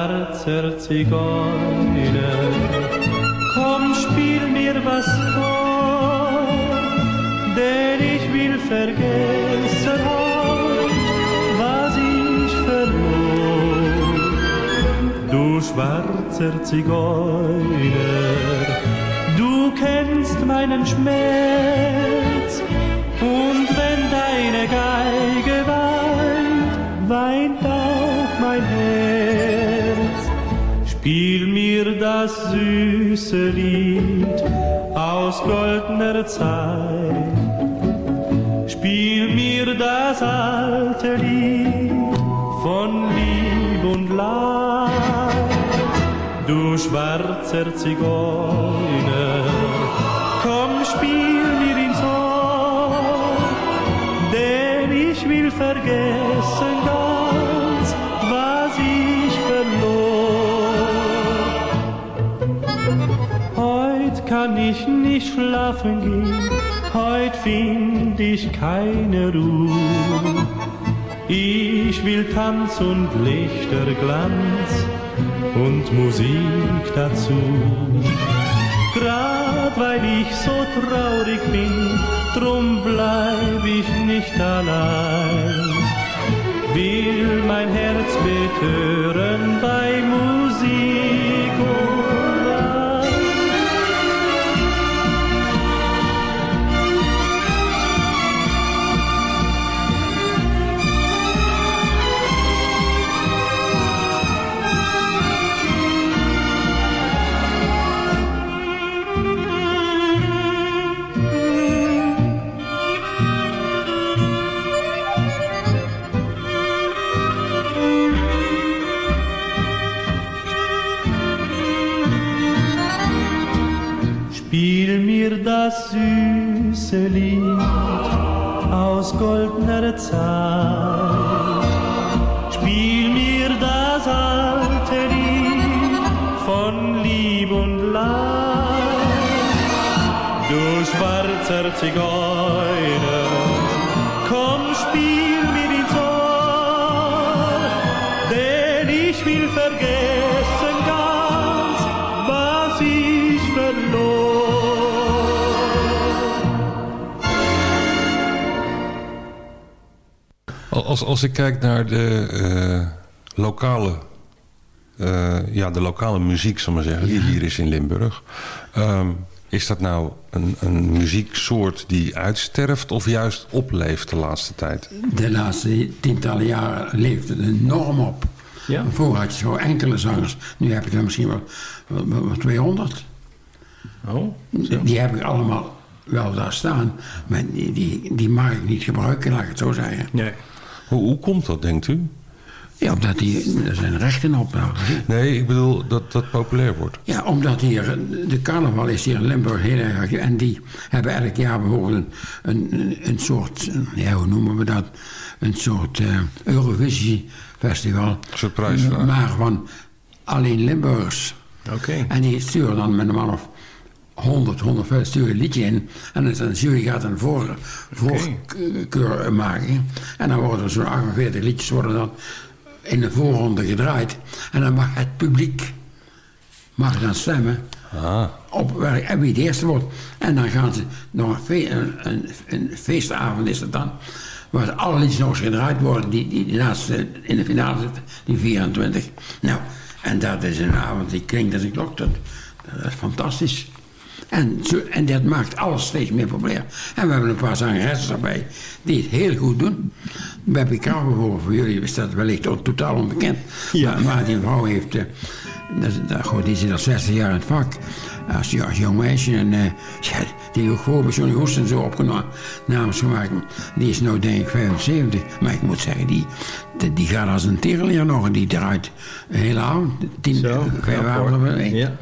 Schwarzer Zigeuner, komm, spiel mir was vor, denn ich will vergessen was ich verlor. Du schwarzer Zigeuner, du kennst meinen Schmerz, und wenn deine Geige weint, weint Spiel mir das süße Lied aus goldener Zeit. Spiel mir das alte Lied von Lieb und Leid. Du schwarzer Zigeuner, komm, spiel mir ins Ohr, denn ich will vergessen ganz, was kann ich nicht schlafen gehen, heut find ich keine Ruhe. Ich will Tanz und Lichterglanz und Musik dazu. Grad weil ich so traurig bin, drum bleib ich nicht allein. Will mein Herz betören bei Musik süße Lied aus goldner Zeit. Spiel mir das alte Lied von Lieb und Leid. Du schwarzer Zigeuner, Als, als ik kijk naar de eh, lokale, eh, ja, de lokale muziek, zal ik maar zeggen, die hier is in Limburg. ehm, is dat nou een, een muzieksoort die uitsterft of juist opleeft de laatste tijd? De laatste tientallen jaren leeft het enorm op. Ja. Vroeger had je zo enkele zangers. Nu heb je er misschien wel, wel, wel- wel 200. Oh, Die heb ik allemaal wel daar staan. Maar die, die, die mag ik niet gebruiken, laat ik het zo zeggen. Nee. Hoe, hoe komt dat, denkt u? Ja, omdat die, er zijn rechten op. nou. Nee, ik bedoel dat dat populair wordt. Ja, omdat hier, de carnaval is hier in Limburg heel erg. En die hebben elk jaar bijvoorbeeld een, een, een soort, ja, hoe noemen we dat? Een soort eh Eurovisie-festival. Surprise. Maar van alleen Limburgers. Oké. En die sturen dan met een man of 100, 150 sturen een liedje in. En de jury gaat een voor, voorkeur maken. En dan worden er zo'n 48 liedjes worden dan in de voorronde gedraaid. En dan mag het publiek mag dan stemmen op waar, en wie het eerste wordt. En dan gaan ze nog een, fe- een, een, een feestavond is het dan. Waar alle liedjes nog eens gedraaid worden die, die, die laatste in de finale zitten, die 24. Nou, en dat is een avond die klinkt als een klok. Dat, dat is fantastisch. En, zo, en dat maakt alles steeds meer populair. En we hebben een paar zangeressen erbij die het heel goed doen. Beppie Krabbe bijvoorbeeld, voor jullie is dat wellicht ook totaal onbekend. Maar, maar die vrouw heeft, dat, goed, die zit al 60 jaar in het vak. Als, als jong meisje. En eh, die heeft ook voor bij Johnny Hoesten zo opgenomen. Namens gemaakt. Die is nu denk ik 75. Maar ik moet zeggen, die, die, die gaat als een tierenleer nog. En die draait een hele avond. Tien, vijf avonden. Ja.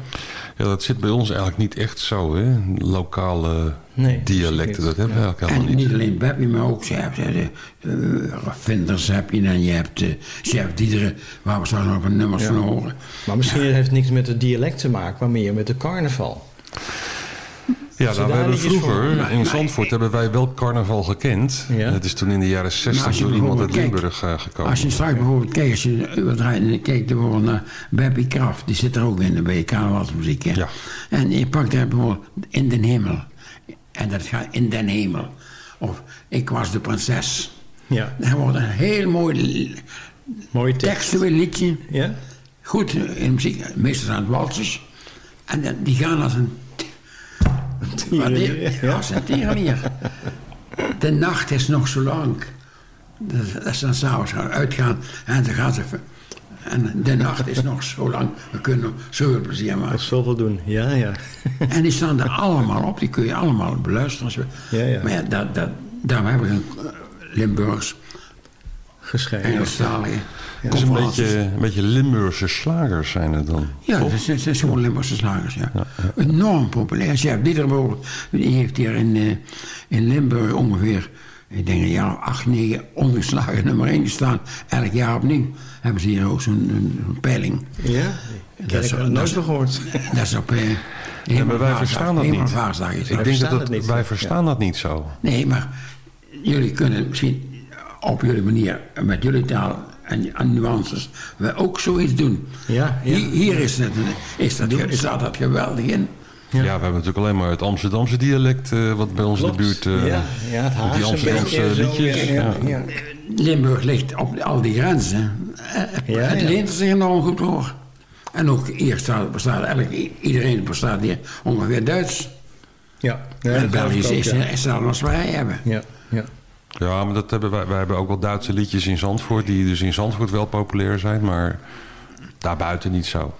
Ja, dat zit bij ons eigenlijk niet echt zo, hè? Lokale Nee, dialecten, dat hebben we eigenlijk helemaal En niet. niet alleen Beppie, maar ook je hebt eh, de uh, Vinders heb je en je hebt uh, Chef Diederen, waar we straks nog een nummers Ja. van horen. Maar misschien heeft het niks met het dialect te maken, maar meer met de carnaval. Ja, nou, we hebben vroeger voor- in Zandvoort hebben wij wel carnaval gekend. Ja. Het is toen in de jaren Maar 60 als je door iemand uit Limburg eh, gekomen. Als je straks bijvoorbeeld kijkt, als je en je kijkt bijvoorbeeld naar Beppie Kraft, die zit er ook in bij carnavalsmuziek. Hè? En je pakt daar bijvoorbeeld In den Hemel. En dat gaat In den Hemel. Of Ik was de prinses. Ja. Dat wordt een heel mooi, mooi textueel liedje. Ja. Goed eh, in muziek, meestal aan het walsjes. En die gaan als een... Tierenlier, Ja, als een tierenlier. De nacht is nog zo lang. Dat, dat is dan s'avonds gaan uitgaan en dan gaan ze... En de nacht is nog zo lang. We kunnen zoveel plezier maken. Zoveel doen, ja, ja. En die staan er allemaal op. Die kun je allemaal beluisteren. Ja, ja. Maar ja, dat, dat, daarom hebben we een eh, Limburgs, Gescheiden. Engelstalige Het is een beetje, een beetje Limburgse slagers zijn het dan. Ja, dat zijn, zijn gewoon Limburgse slagers, ja. Enorm populair. Chef Dieter bijvoorbeeld, die heeft hier in, eh, in Limburg ongeveer, ik denk een jaar of acht, negen ongeslagen nummer 1 gestaan. Elk jaar opnieuw hebben ze hier ook zo'n een- een peiling. Ja? Ik heb er nooit gehoord. Dat is op... eh Ja, maar wij verstaan dat niet. Ik dat. denk dat, dat wij verstaan dat niet zo. Nee, maar jullie kunnen misschien op jullie manier, met jullie taal en, en nuances, we ook zoiets doen. Ja, ja. Hier, hier is het, is dat, staat dat geweldig in. Ja. we hebben natuurlijk alleen maar het Amsterdamse dialect eh, wat bij ons in de buurt... eh, Ja, ja, het Haagse die Amsterdamse zo, ja, ja. ja. Limburg ligt op al die grenzen. Eh, Ja, het ja. leent er zich enorm goed voor. En ook hier staat, bestaat eigenlijk iedereen bestaat hier ongeveer Duits. Ja, ja en ik is, is dat als wij hebben. Ja, ja. Ja, maar dat hebben wij, wij hebben ook wel Duitse liedjes in Zandvoort... die dus in Zandvoort wel populair zijn, maar daarbuiten niet zo.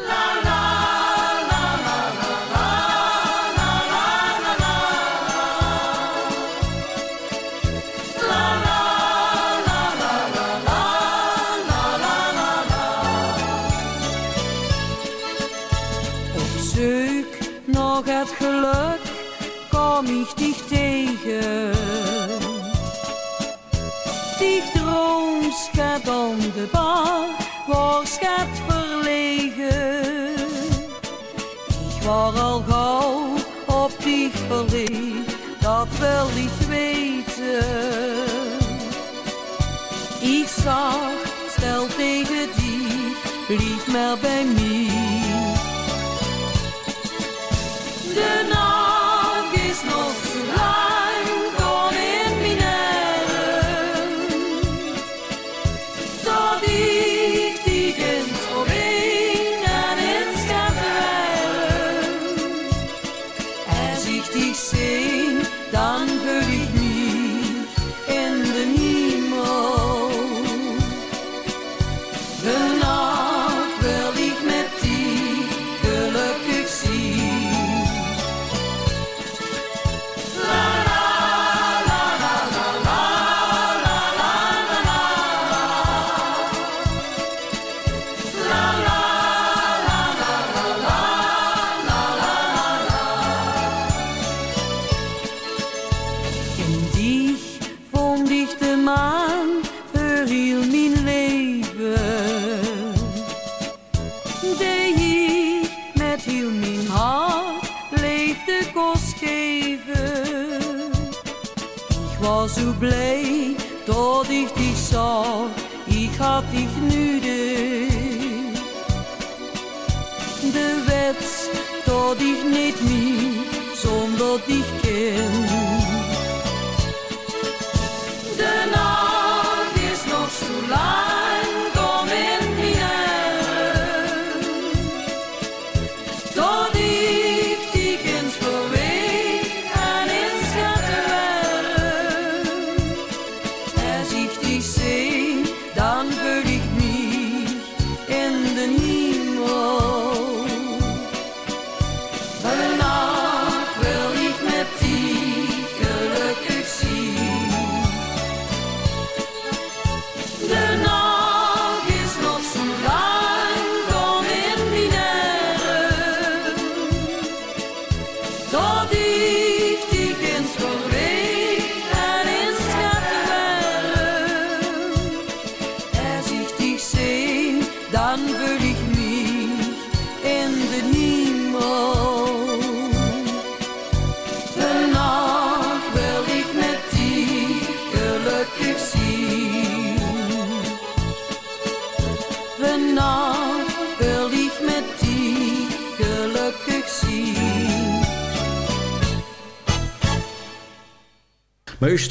De bar, waar schat verlegen. Ik war al gauw op dich verliefd, dat wil ik weten. Ik zag, stel tegen die, blijf maar bij mij. De zo blij dass ik dich zag, ich had dich nüde. De wet, dat ik niet meer zonder dich ken.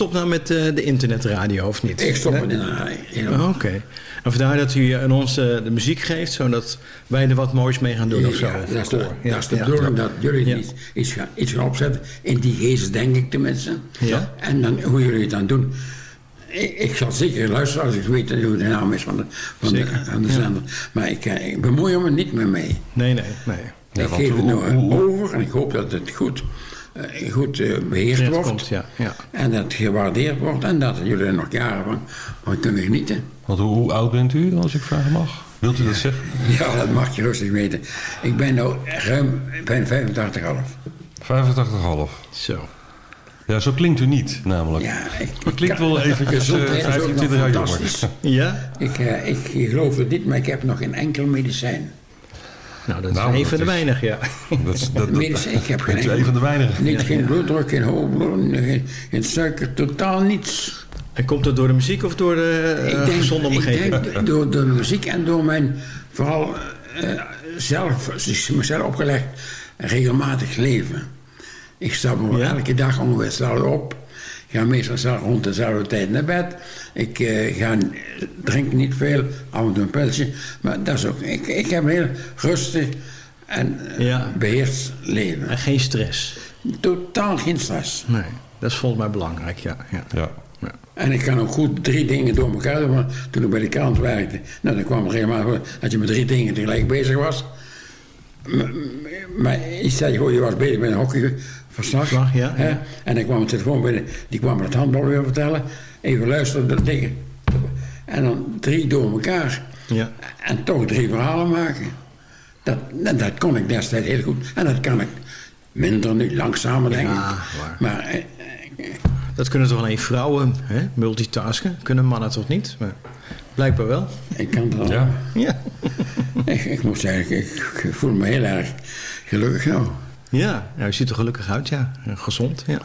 Stopt nou met eh, de internetradio, of niet? Ik stop met de radio, Oh, Oké. En vandaar dat u aan ons eh, de muziek geeft, zodat wij er wat moois mee gaan doen of zo. Ja, dat, is de, koor. dat is de ja, bedoeling ja. dat jullie Ja. iets, iets, gaan, iets gaan opzetten. In die geest denk ik tenminste. Ja. En dan, hoe jullie het dan doen. Ik, ik zal zeker luisteren als ik weet hoe de naam is van de, van de, Zeker, van de ja. zender. Maar ik, eh, ik bemoei me niet meer mee. Nee, nee, nee. ik geef het nou over en ik hoop dat het goed, eh, goed eh, beheerst Terecht wordt. komt, ja, ja. En dat het gewaardeerd wordt en dat jullie er nog jaren van, van kunnen genieten. Want hoe, hoe oud bent u, als ik vragen mag? Wilt u dat zeggen? Ja, dat mag je rustig weten. Ik ben nou ruim, ik ben 85,5. 85,5. Zo. Ja, zo klinkt u niet, namelijk. Ja, ik, u klinkt wel eh, 15, nog 20 jaar jonger. Ja? Ik, eh, ik geloof het niet, maar ik heb nog geen enkel medicijn. Nou, dat is Nou, een van de weinigen, ja. Dat, is- dat, ik heb geen een van de weinigen. Niet, Ja, geen bloeddruk, geen hoge bloed, geen, geen suiker, totaal niets. En komt dat door de muziek of door de eh, gezonde omgeving? Ik denk door, door de muziek en door mijn, vooral eh, zelf, dus mezelf opgelegd, regelmatig leven. Ik sta me elke dag ongeveer op. Ik ga meestal rond dezelfde tijd naar bed. Ik eh, ga, drink niet veel, af en toe een pilsje. Maar dat is ook, ik, ik heb een heel rustig en eh, Ja. beheerst leven. En geen stress. Totaal geen stress. Nee, dat is volgens mij belangrijk, ja. ja. Ja. En ik kan ook goed drie dingen door elkaar doen. Want toen ik bij de krant werkte, nou, dan kwam er regelmatig dat je met drie dingen tegelijk bezig was. Maar ik zei, goh, je was bezig met een hockeyverslag verslag. ja, ja. En dan kwam het telefoon binnen, die kwam het handbal weer vertellen. Even luisteren dat dingen. En dan drie door elkaar. Ja. En toch drie verhalen maken. Dat, dat, kon ik destijds heel goed. En dat kan ik minder nu, langzamer denk ik. Maar, eh, dat kunnen toch alleen vrouwen hè? multitasken? Kunnen mannen toch niet? Maar blijkbaar wel. Ik kan dat Ja. ja. ik, ik moet zeggen, ik voel me heel erg gelukkig nou. Ja, nou, je ziet er gelukkig uit, ja. Gezond, ja.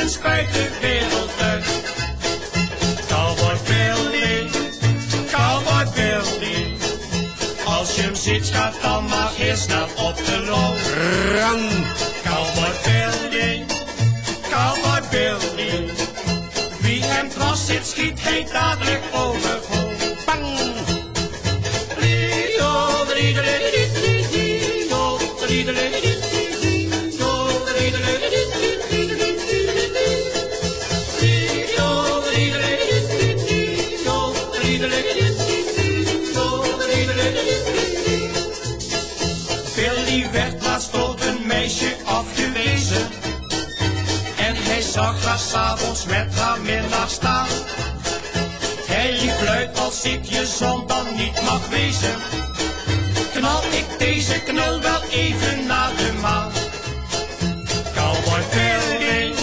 en spuit de wereld uit. Cowboy Billy, Cowboy Billy. Als je hem ziet, gaat dan maar eerst naar op de loop. Rand. Staan. Hij luid als ik je zon dan niet mag wezen. Knal ik deze knul wel even naar de maan. Cowboy Billy,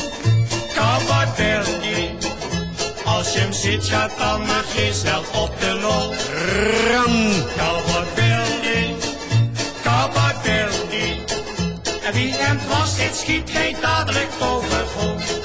Cowboy Billy. Als je hem ziet, gaat dan maar geen snel op de lol. Ram! Cowboy Billy, Cowboy Billy. En wie hem was, dit schiet hij dadelijk overhol.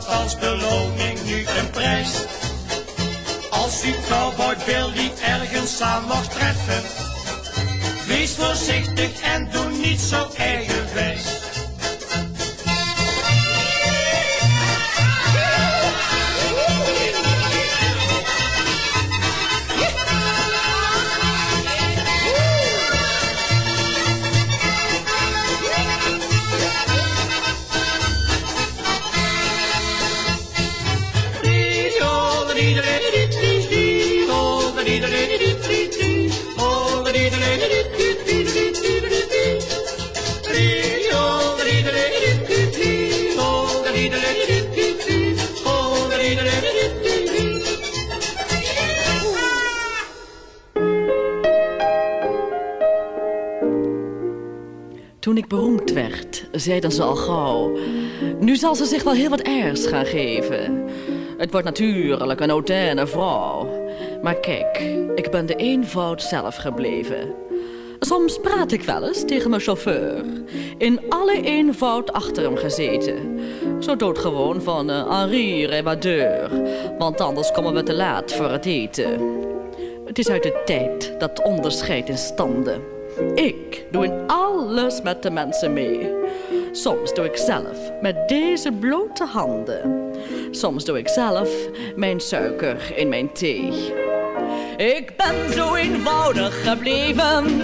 Als beloning nu een prijs. Als u cowboy Billy ergens aan mag treffen. Wees voorzichtig en doe niet zo eigenwijs. Zeiden ze al gauw... Nu zal ze zich wel heel wat airs gaan geven. Het wordt natuurlijk een hautaine vrouw. Maar kijk, ik ben de eenvoud zelf gebleven. Soms praat ik wel eens tegen mijn chauffeur. In alle eenvoud achter hem gezeten. Zo doodgewoon van uh, Henri Revadeur. Want anders komen we te laat voor het eten. Het is uit de tijd, dat onderscheid in standen. Ik doe in alles met de mensen mee. Soms doe ik zelf met deze blote handen. Soms doe ik zelf mijn suiker in mijn thee. Ik ben zo eenvoudig gebleven.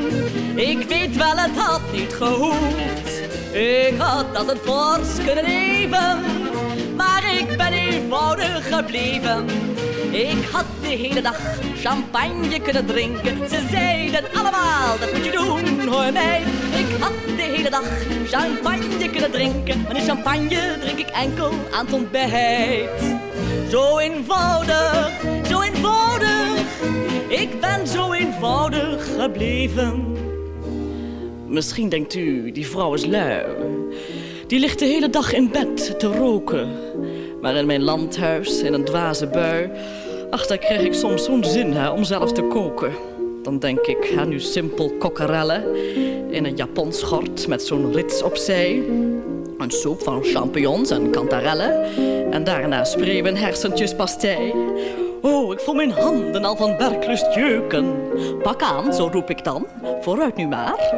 Ik weet wel, het had niet gehoefd. Ik had als het fors kunnen leven. Eenvoudig gebleven. Ik had de hele dag champagne kunnen drinken. Ze zeiden allemaal, dat moet je doen, hoor mij. Ik had de hele dag champagne kunnen drinken. Maar die champagne drink ik enkel aan het ontbijt. Zo eenvoudig, zo eenvoudig. Ik ben zo eenvoudig gebleven. Misschien denkt u, die vrouw is lui. Die ligt de hele dag in bed te roken. Maar in mijn landhuis, in een dwaze bui... ach, daar krijg ik soms zo'n zin hè, om zelf te koken. Dan denk ik, hè, nu simpel kokkerellen in een Japons schort met zo'n rits opzij. Een soep van champignons en kantarellen. En daarna spreeuwen hersentjes pastei. Oh, ik voel mijn handen al van werklust jeuken. Pak aan, zo roep ik dan. Vooruit nu maar.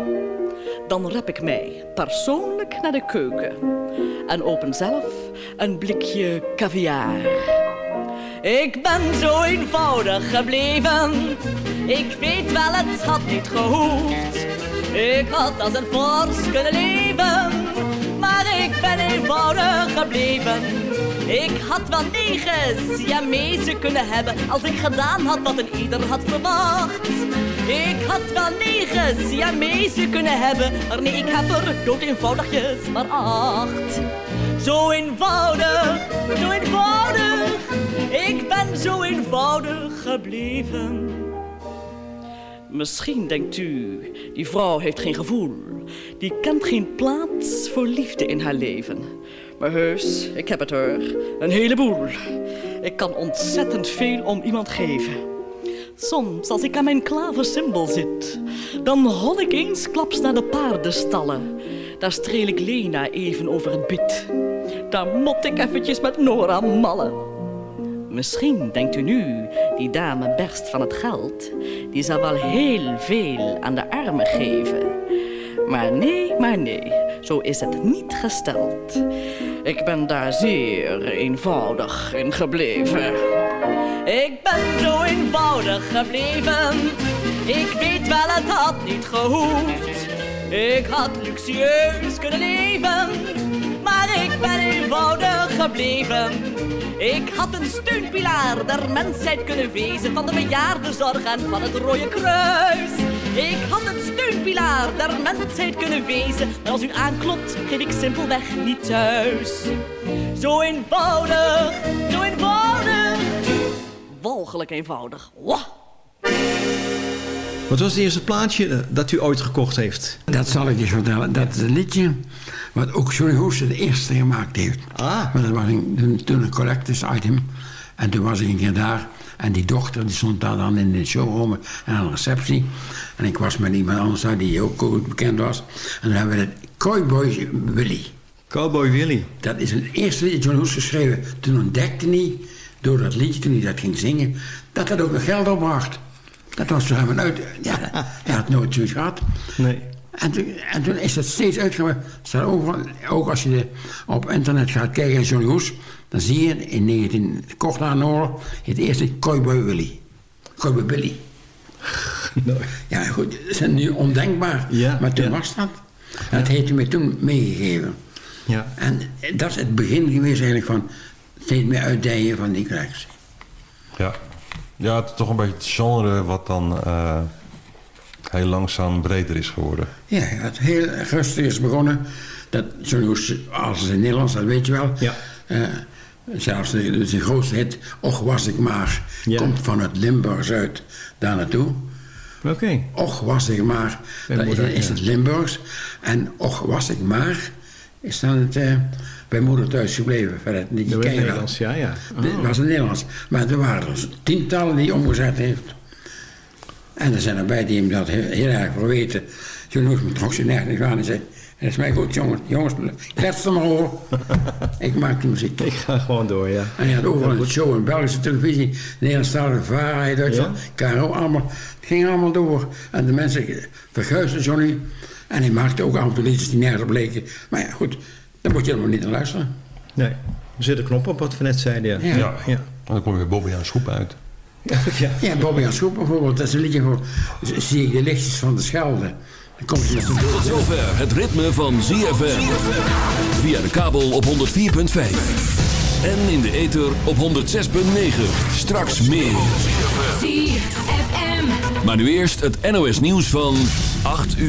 Dan rep ik mij persoonlijk naar de keuken. En open zelf een blikje caviar. Ik ben zo eenvoudig gebleven. Ik weet wel, het had niet gehoefd. Ik had als een vors kunnen leven. Maar ik ben eenvoudig gebleven. Ik had wel negen Siamezen kunnen hebben als ik gedaan had wat een ieder had verwacht. Ik had wel negen Siamezen kunnen hebben, maar nee, ik heb er dood eenvoudigjes maar acht. Zo eenvoudig, zo eenvoudig, ik ben zo eenvoudig gebleven. Misschien denkt u, die vrouw heeft geen gevoel. Die kent geen plaats voor liefde in haar leven. Maar heus, ik heb het er. Een heleboel. Ik kan ontzettend veel om iemand geven. Soms, als ik aan mijn klaversymbol zit, dan hol ik eensklaps naar de paardenstallen. Daar streel ik Lena even over het bit. Daar mot ik eventjes met Nora mallen. Misschien denkt u nu, die dame berst van het geld. Die zal wel heel veel aan de armen geven. Maar nee, maar nee, zo is het niet gesteld. Ik ben daar zeer eenvoudig in gebleven. Ik ben zo eenvoudig gebleven. Ik weet wel, het had niet gehoefd. Ik had luxueus kunnen leven. Maar ik ben eenvoudig gebleven. Ik had een steunpilaar der mensheid kunnen wezen van de bejaardenzorg en van het Rode Kruis. Ik had een steunpilaar der mensheid kunnen wezen, maar als u aanklopt, geef ik simpelweg niet thuis. Zo eenvoudig, zo eenvoudig, walgelijk eenvoudig. Wah! Wat was het eerste plaatje eh, dat u ooit gekocht heeft? Dat zal ik je vertellen. Dat is een liedje wat ook Johnny Hoes de eerste gemaakt heeft. Ah. Maar dat was een, toen een collectors item. En toen was ik een keer daar. En die dochter die stond daar dan in de showroom en aan de receptie. En ik was met iemand anders daar die ook goed bekend was. En dan hebben we het Cowboy Willy. Cowboy Willy. Dat is het eerste liedje Johnny Hoes geschreven. Toen ontdekte hij, door dat liedje, toen hij dat ging zingen, dat dat ook nog geld opbracht. Dat was toch helemaal uit. Ja, hij had nooit zoiets gehad. Nee. En toen, en toen is dat steeds overal, ook als je de, op internet gaat kijken naar Johnny Hoes, dan zie je in 19, kort na de oorlog het eerste Cowboy Willy. Cowboy Billy. Ja, goed, dat is nu ondenkbaar. maar toen was dat. En dat heeft hij me toen meegegeven. Ja. En dat is het begin geweest eigenlijk van steeds meer uitdijen van die collectie. Ja. ja, het is toch een beetje het genre wat dan eh, heel langzaam breder is geworden. Ja, het heel rustig is begonnen. Dat als het in Nederlands, dat weet je wel. Ja. Eh, zelfs de, grootste hit, Och was ik maar, komt vanuit Limburg uit daar naartoe. Oké. Och was ik maar, dat is, moeder, is ja. het Limburgs. En Och was ik maar, is dan het eh, bij moeder thuis gebleven. Verder, die Dat wel. Nederlands, ja, ja. Dit Oh. was het Nederlands. Maar er waren er tientallen die omgezet heeft. En er zijn erbij die hem dat heel, heel erg verweten. Toen moest me trok ze nergens aan en zei... Het is mij goed, jongens. Jongens, klets er maar over. ik maak de muziek. Ik ga gewoon door, ja. En je had overal een show in Belgische televisie. Nederlandstalige waarheid, Duitsland, KRO, allemaal. Het ging allemaal door. En de mensen verguisden Johnny. En hij maakte ook af en toe liedjes die nergens op leken. Maar ja, goed, daar moet je helemaal niet naar luisteren. Nee. Er zit een knop op wat we net zeiden, ja. Ja. ja. En dan kom je bij Bobby aan Schoep uit. Ja. Ja, Bobby aan Schoep bijvoorbeeld. Dat is een liedje voor Zie ik de lichtjes van de Schelde. Dan komt hij met zijn Tot zover het ritme van ZFM. Via de kabel op 104.5. En in de ether op 106.9. Straks meer. ZFM. Maar nu eerst het NOS nieuws van 8 uur.